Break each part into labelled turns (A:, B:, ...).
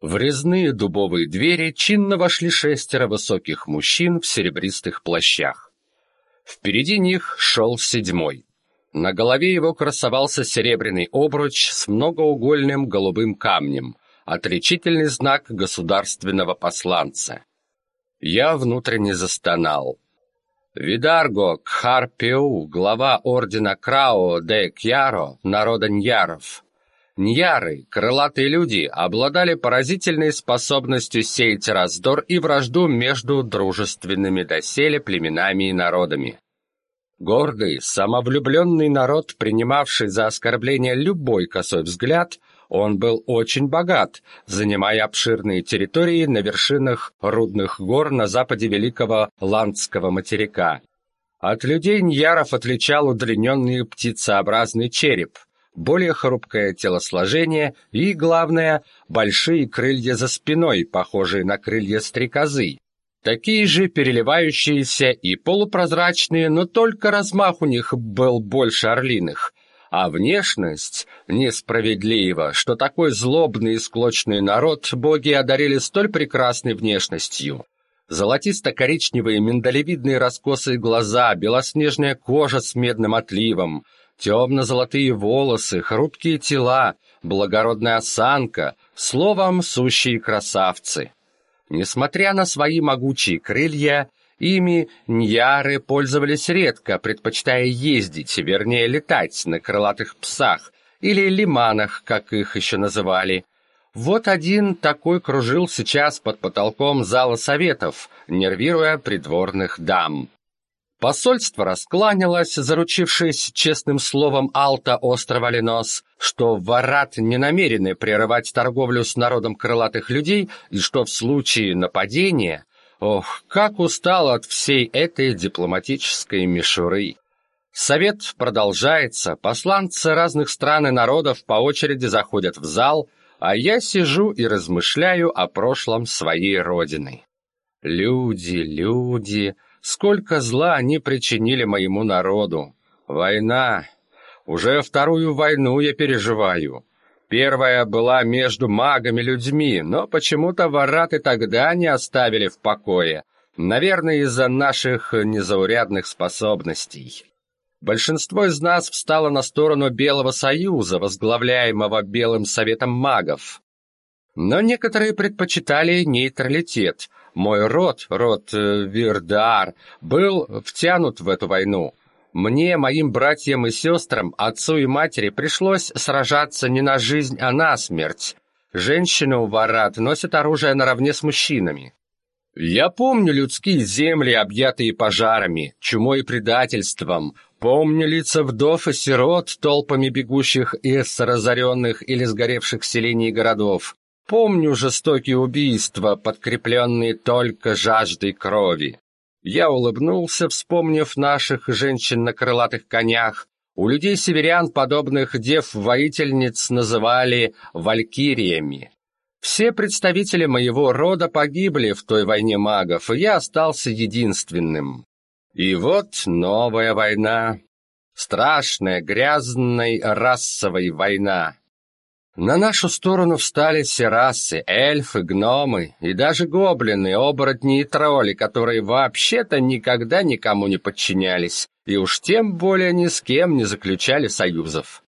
A: В резные дубовые двери чинно вошли шестеро высоких мужчин в серебристых плащах. Впереди них шел седьмой. На голове его красовался серебряный обруч с многоугольным голубым камнем, отличительный знак государственного посланца. Я внутренне застонал. Видарго Кхарпеу, глава ордена Крао де Кьяро, народа Ньяров. Ньяры, крылатые люди, обладали поразительной способностью сеять раздор и вражду между дружественными доселе племенами и народами. Гордый, самовлюбленный народ, принимавший за оскорбление любой косой взгляд, он был очень богат, занимая обширные территории на вершинах рудных гор на западе великого Ландского материка. От людей Ньяров отличал удлиненный птицеобразный череп, более хрупкое телосложение и, главное, большие крылья за спиной, похожие на крылья стрекозы. Такие же переливающиеся и полупрозрачные, но только размах у них был больше орлиных – а внешность несправедлива, что такой злобный и склочный народ боги одарили столь прекрасной внешностью. Золотисто-коричневые миндалевидные раскосые глаза, белоснежная кожа с медным отливом, темно-золотые волосы, хрупкие тела, благородная осанка, словом, сущие красавцы. Несмотря на свои могучие крылья, Ими ньяры пользовались редко, предпочитая ездить, вернее летать на крылатых псах или лиманах, как их еще называли. Вот один такой кружил сейчас под потолком зала советов, нервируя придворных дам. Посольство раскланялось, заручившись честным словом Алта острова Ленос, что варат не намерены прерывать торговлю с народом крылатых людей и что в случае нападения Ох, как устал от всей этой дипломатической мишуры. Совет продолжается, посланцы разных стран и народов по очереди заходят в зал, а я сижу и размышляю о прошлом своей родины. Люди, люди, сколько зла они причинили моему народу. Война. Уже вторую войну я переживаю. Первая была между магами-людьми, но почему-то вараты тогда не оставили в покое. Наверное, из-за наших незаурядных способностей. Большинство из нас встало на сторону Белого Союза, возглавляемого Белым Советом магов. Но некоторые предпочитали нейтралитет. Мой род, род э, Вирдар, был втянут в эту войну. Мне, моим братьям и сестрам, отцу и матери пришлось сражаться не на жизнь, а на смерть. Женщины у ворот носят оружие наравне с мужчинами. Я помню людские земли, объятые пожарами, чумой и предательством. Помню лица вдов и сирот, толпами бегущих из разоренных или сгоревших селений и городов. Помню жестокие убийства, подкрепленные только жаждой крови. Я улыбнулся, вспомнив наших женщин на крылатых конях. У людей северян подобных дев-воительниц называли валькириями. Все представители моего рода погибли в той войне магов, и я остался единственным. И вот новая война. Страшная, грязная расовая война. На нашу сторону встали все расы, эльфы, гномы и даже гоблины, оборотни и тролли, которые вообще-то никогда никому не подчинялись, и уж тем более ни с кем не заключали союзов.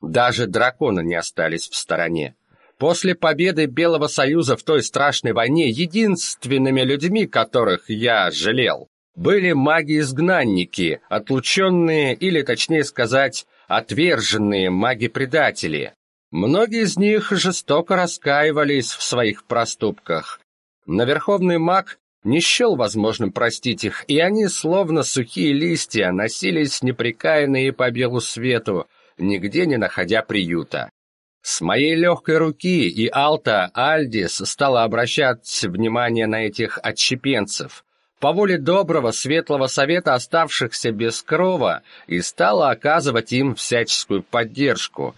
A: Даже драконы не остались в стороне. После победы Белого Союза в той страшной войне единственными людьми, которых я жалел, были маги-изгнанники, отлученные, или точнее сказать, отверженные маги-предатели, Многие из них жестоко раскаивались в своих проступках. Но Верховный Маг не счел возможным простить их, и они, словно сухие листья, носились непрекаянные по белу свету, нигде не находя приюта. С моей легкой руки и Алта Альдис стала обращать внимание на этих отщепенцев, по воле доброго, светлого совета оставшихся без крова, и стала оказывать им всяческую поддержку,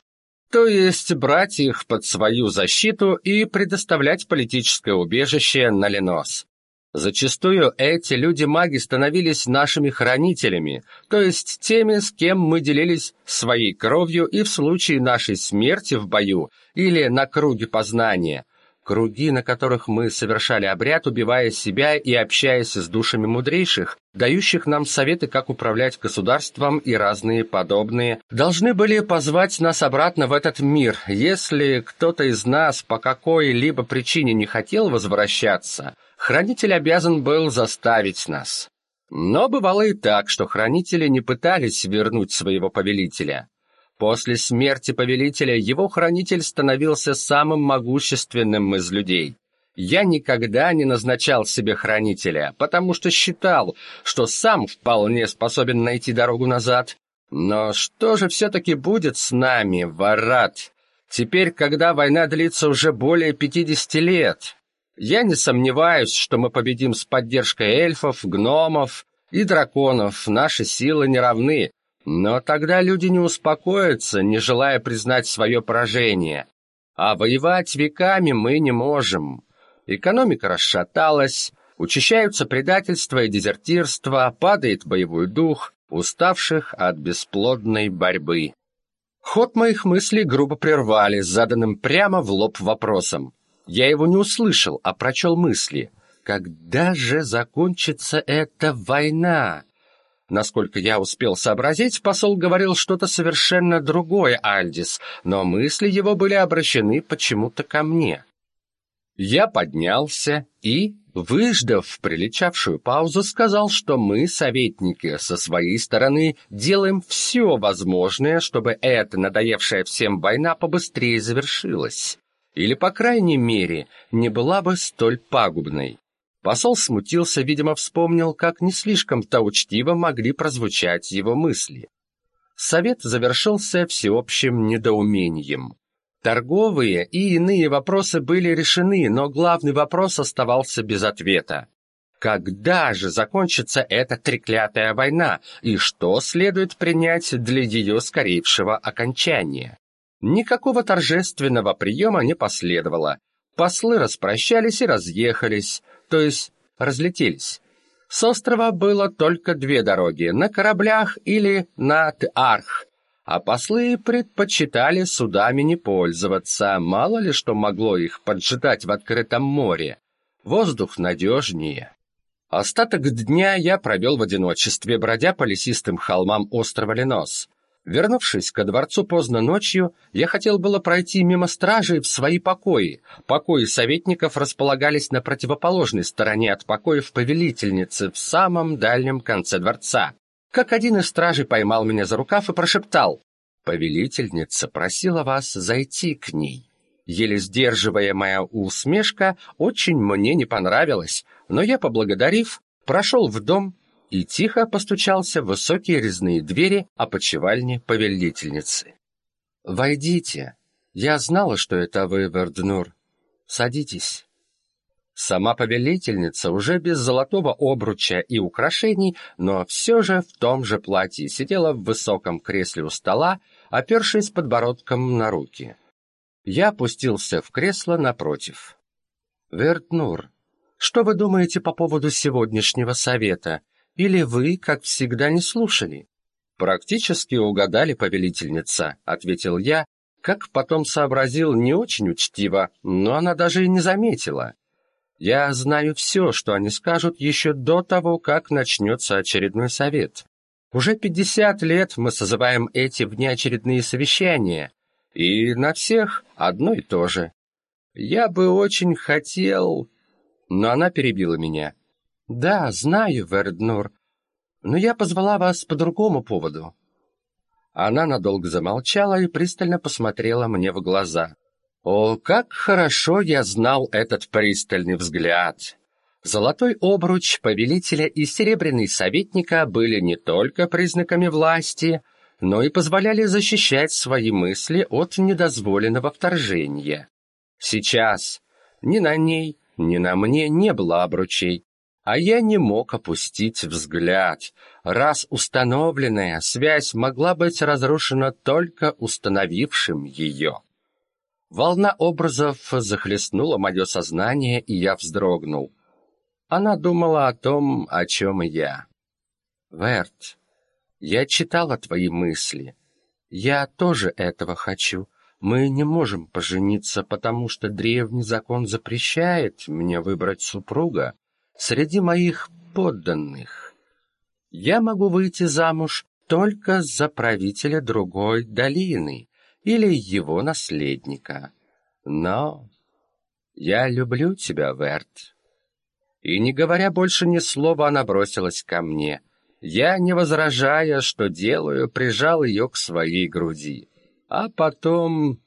A: то есть брать их под свою защиту и предоставлять политическое убежище на Ленос. Зачастую эти люди-маги становились нашими хранителями, то есть теми, с кем мы делились своей кровью и в случае нашей смерти в бою или на круге познания. Круги, на которых мы совершали обряд, убивая себя и общаясь с душами мудрейших, дающих нам советы, как управлять государством и разные подобные, должны были позвать нас обратно в этот мир. Если кто-то из нас по какой-либо причине не хотел возвращаться, хранитель обязан был заставить нас. Но бывало и так, что хранители не пытались вернуть своего повелителя. После смерти повелителя его хранитель становился самым могущественным из людей. Я никогда не назначал себе хранителя, потому что считал, что сам вполне способен найти дорогу назад. Но что же все-таки будет с нами, Варат? Теперь, когда война длится уже более 50 лет, я не сомневаюсь, что мы победим с поддержкой эльфов, гномов и драконов. Наши силы не равны, но тогда люди не успокоятся, не желая признать свое поражение. А воевать веками мы не можем. Экономика расшаталась, учащаются предательство и дезертирство, падает боевой дух уставших от бесплодной борьбы. Ход моих мыслей грубо прервали, заданным прямо в лоб вопросом. Я его не услышал, а прочел мысли. «Когда же закончится эта война?» Насколько я успел сообразить, посол говорил что-то совершенно другое Альдис, но мысли его были обращены почему-то ко мне. Я поднялся и, выждав приличавшую паузу, сказал, что мы, советники, со своей стороны делаем все возможное, чтобы эта надоевшая всем война побыстрее завершилась. Или, по крайней мере, не была бы столь пагубной. Посол смутился, видимо, вспомнил, как не слишком-то учтиво могли прозвучать его мысли. Совет завершился всеобщим недоумением. Торговые и иные вопросы были решены, но главный вопрос оставался без ответа. Когда же закончится эта треклятая война, и что следует принять для ее скорейшего окончания? Никакого торжественного приема не последовало. Послы распрощались и разъехались, то есть разлетелись. С острова было только две дороги — на кораблях или на Таарх, а послы предпочитали судами не пользоваться, мало ли что могло их поджидать в открытом море. Воздух надежнее. Остаток дня я провел в одиночестве, бродя по лесистым холмам острова Ленос — Вернувшись ко дворцу поздно ночью, я хотел было пройти мимо стражей в свои покои. Покои советников располагались на противоположной стороне от покоев повелительницы в самом дальнем конце дворца. Как один из стражей поймал меня за рукав и прошептал: "Повелительница просила вас зайти к ней". Еле сдерживаемая усмешка очень мне не понравилась, но я, поблагодарив, прошел в дом и тихо постучался в высокие резные двери опочивальни повелительницы. «Войдите. Я знала, что это вы, Верднур. Садитесь». Сама повелительница, уже без золотого обруча и украшений, но все же в том же платье, сидела в высоком кресле у стола, опершись подбородком на руки. Я опустился в кресло напротив. «Вертнур, что вы думаете по поводу сегодняшнего совета? Или вы, как всегда, не слушали? Практически угадали, повелительница, ответил я, как потом сообразил не очень учтиво, но она даже и не заметила. Я знаю все, что они скажут еще до того, как начнется очередной совет. Уже пятьдесят лет мы созываем эти внеочередные совещания, и на всех одно и то же. Я бы очень хотел... Но она перебила меня. «Да, знаю, Верднур, но я позвала вас по другому поводу». Она надолго замолчала и пристально посмотрела мне в глаза. О, как хорошо я знал этот пристальный взгляд! Золотой обруч повелителя и серебряный советника были не только признаками власти, но и позволяли защищать свои мысли от недозволенного вторжения. Сейчас ни на ней, ни на мне не было обручей, а я не мог опустить взгляд, раз установленная связь могла быть разрушена только установившим ее. Волна образов захлестнула мое сознание, и я вздрогнул. Она думала о том, о чем и я. «Верт, я читала твои мысли. Я тоже этого хочу, Мы не можем пожениться, потому что древний закон запрещает мне выбрать супруга среди моих подданных. Я могу выйти замуж только за правителя другой долины или его наследника. Но я люблю тебя, Верт. И не говоря больше ни слова, она бросилась ко мне. Я, не возражая, что делаю, прижал ее к своей груди. А потом...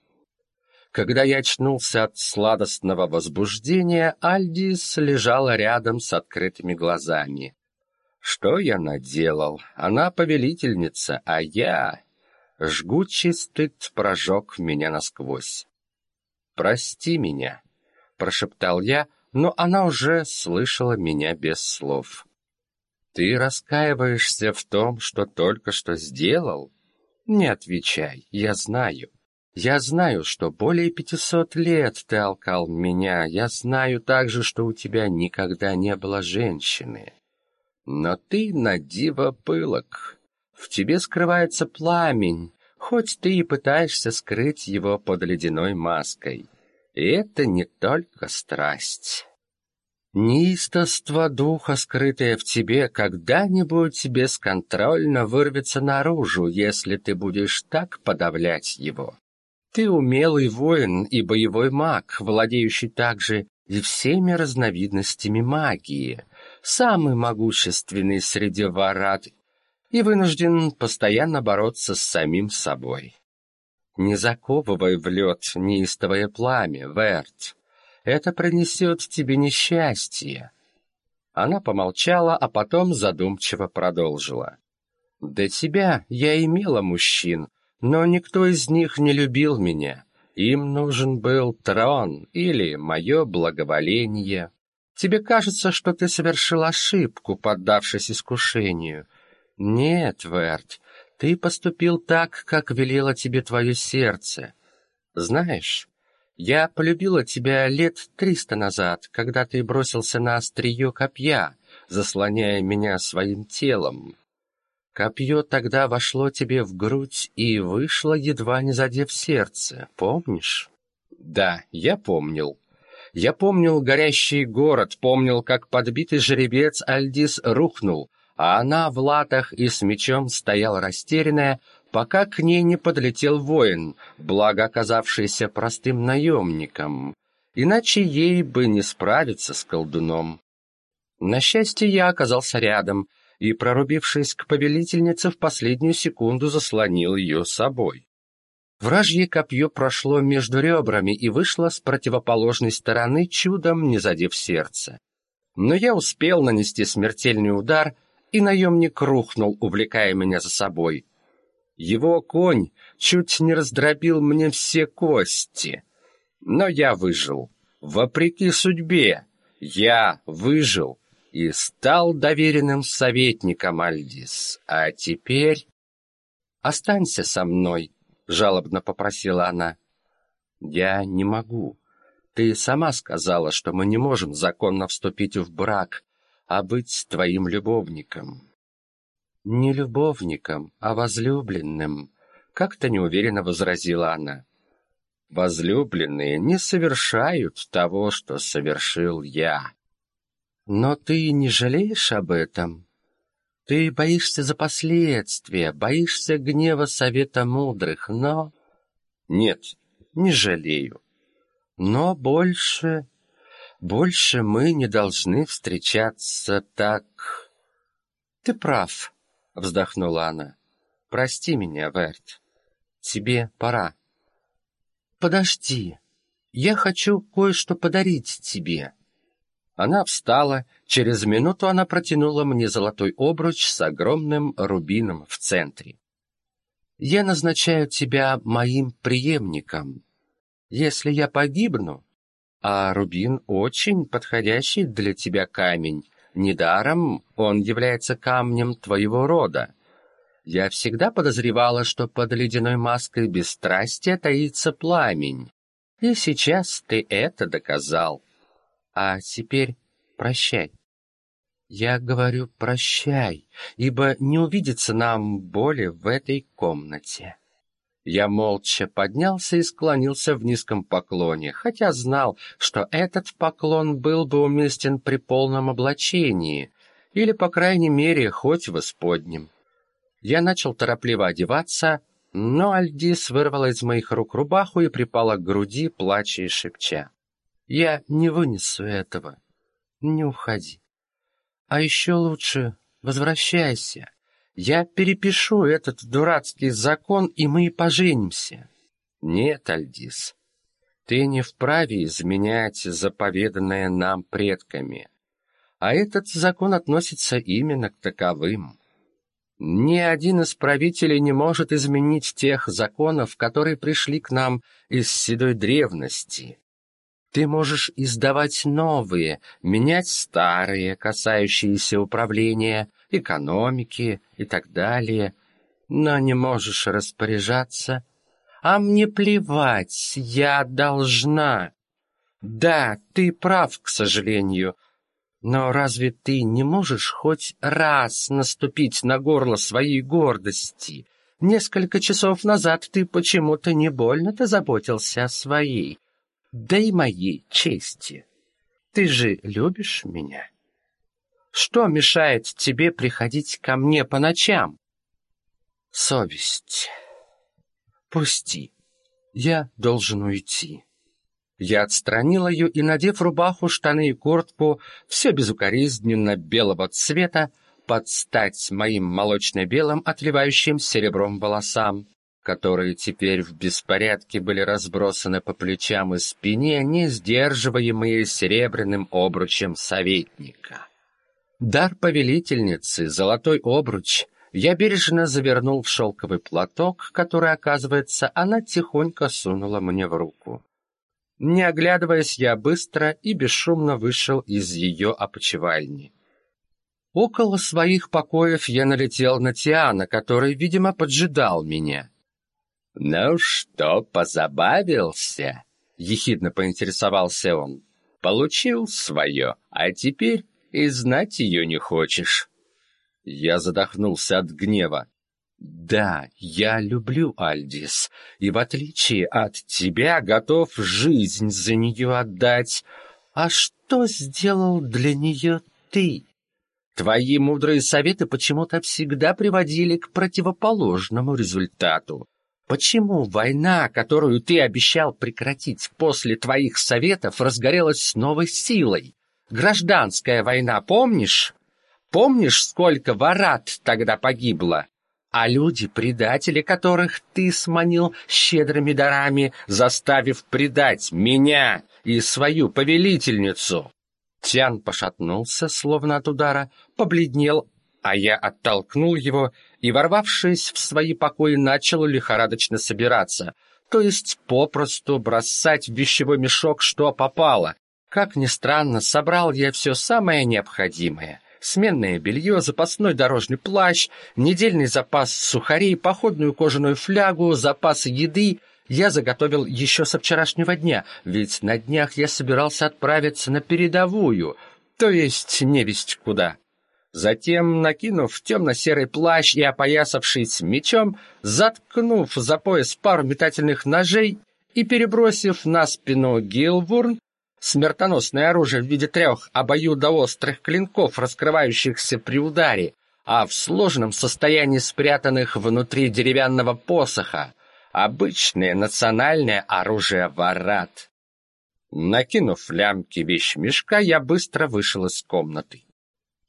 A: Когда я очнулся от сладостного возбуждения, Альдис лежала рядом с открытыми глазами. Что я наделал? Она повелительница, а я... Жгучий стыд прожег меня насквозь. «Прости меня», — прошептал я, но она уже слышала меня без слов. «Ты раскаиваешься в том, что только что сделал?» «Не отвечай, я знаю. Я знаю, что более пятисот лет ты алкал меня. Я знаю также, что у тебя никогда не было женщины. Но ты на диво пылок. В тебе скрывается пламень, хоть ты и пытаешься скрыть его под ледяной маской. И это не только страсть. Неистовство духа, скрытое в тебе, когда-нибудь бесконтрольно вырвется наружу, если ты будешь так подавлять его. Ты умелый воин и боевой маг, владеющий также и всеми разновидностями магии, самый могущественный среди варат и вынужден постоянно бороться с самим собой. Не заковывай в лед неистовое пламя, Верт. Это принесет тебе несчастье. Она помолчала, а потом задумчиво продолжила. До тебя я имела мужчин, но никто из них не любил меня. Им нужен был трон или мое благоволение. Тебе кажется, что ты совершил ошибку, поддавшись искушению. Нет, Верт, ты поступил так, как велело тебе твое сердце. Знаешь, я полюбила тебя лет триста назад, когда ты бросился на острие копья, заслоняя меня своим телом. Копье тогда вошло тебе в грудь и вышло, едва не задев сердце, помнишь? Да, я помнил. Я помнил горящий город, помнил, как подбитый жеребец Альдис рухнул, а она в латах и с мечом стояла растерянная, пока к ней не подлетел воин, благо оказавшийся простым наемником. Иначе ей бы не справиться с колдуном. На счастье, я оказался рядом и, прорубившись к повелительнице, в последнюю секунду заслонил ее собой. Вражье копье прошло между ребрами и вышло с противоположной стороны, чудом не задев сердце. Но я успел нанести смертельный удар, и наемник рухнул, увлекая меня за собой. Его конь чуть не раздробил мне все кости. Но я выжил. Вопреки судьбе, я выжил и стал доверенным советником Альдис. А теперь... Останься со мной, — жалобно попросила она. «Я не могу. Ты сама сказала, что мы не можем законно вступить в брак, а быть твоим любовником». «Не любовником, а возлюбленным», — как-то неуверенно возразила она. «Возлюбленные не совершают того, что совершил я». «Но ты не жалеешь об этом?» Ты боишься за последствия, боишься гнева совета мудрых, но... Нет, не жалею. Но больше... Больше мы не должны встречаться так... Ты прав, вздохнула она. Прости меня, Верт. Тебе пора. Подожди. Я хочу кое-что подарить тебе. Она встала, через минуту она протянула мне золотой обруч с огромным рубином в центре. «Я назначаю тебя моим преемником. Если я погибну, а рубин очень подходящий для тебя камень, недаром он является камнем твоего рода. Я всегда подозревала, что под ледяной маской бесстрастия таится пламень, и сейчас ты это доказал». А теперь прощай. Я говорю прощай, ибо не увидится нам боли в этой комнате. Я молча поднялся и склонился в низком поклоне, хотя знал, что этот поклон был бы уместен при полном облачении, или, по крайней мере, хоть в исподнем. Я начал торопливо одеваться, но Альдис вырвала из моих рук рубаху и припала к груди, плача и шепча. «Я не вынесу этого. Не уходи. А еще лучше возвращайся. Я перепишу этот дурацкий закон, и мы поженимся». «Нет, Альдис, ты не вправе изменять заповеданное нам предками, а этот закон относится именно к таковым». Ни один из правителей не может изменить тех законов, которые пришли к нам из седой древности. Ты можешь издавать новые, менять старые, касающиеся управления, экономики и так далее, но не можешь распоряжаться. А мне плевать, я должна. Да, ты прав, к сожалению, но разве ты не можешь хоть раз наступить на горло своей гордости? Несколько часов назад ты почему-то не больно-то заботился о своей, да и моей чести. Ты же любишь меня? Что мешает тебе приходить ко мне по ночам? Совесть. Пусти. Я должен уйти. Я отстранил ее и, надев рубаху, штаны и куртку, все безукоризненно белого цвета, под стать моим молочно-белым, отливающим серебром волосам, которые теперь в беспорядке были разбросаны по плечам и спине, не сдерживаемые серебряным обручем советника. Дар повелительницы, золотой обруч, я бережно завернул в шелковый платок, который, оказывается, она тихонько сунула мне в руку. Не оглядываясь, я быстро и бесшумно вышел из ее опочивальни. Около своих покоев я налетел на Тиана, который, видимо, поджидал меня. «Ну что, позабавился?» — ехидно поинтересовался он. «Получил свое, а теперь и знать ее не хочешь». Я задохнулся от гнева. Да, я люблю Альдис, и в отличие от тебя готов жизнь за нее отдать. А что сделал для нее ты? Твои мудрые советы почему-то всегда приводили к противоположному результату. Почему война, которую ты обещал прекратить после твоих советов, разгорелась с новой силой? Гражданская война, помнишь? Помнишь, сколько ворат тогда погибло? а люди-предатели, которых ты сманил щедрыми дарами, заставив предать меня и свою повелительницу. Тян пошатнулся, словно от удара, побледнел, а я оттолкнул его и, ворвавшись в свои покои, начал лихорадочно собираться, то есть попросту бросать в вещевой мешок, что попало. Как ни странно, собрал я все самое необходимое сменное белье, запасной дорожный плащ, недельный запас сухарей, походную кожаную флягу, запасы еды я заготовил еще со вчерашнего дня, ведь на днях я собирался отправиться на передовую, то есть невесть куда. Затем, накинув темно-серый плащ и опоясавшись мечом, заткнув за пояс пару метательных ножей и перебросив на спину Гилвурн, смертоносное оружие в виде трех обоюдоострых клинков, раскрывающихся при ударе, а в сложном состоянии спрятанных внутри деревянного посоха, обычное национальное оружие варат. Накинув лямки вещмешка, я быстро вышел из комнаты.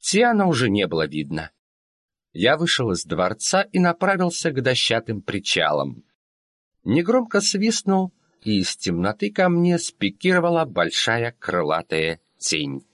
A: Тиана уже не было видно. Я вышел из дворца и направился к дощатым причалам. Негромко свистнул, и из темноты ко мне спикировала большая крылатая тень.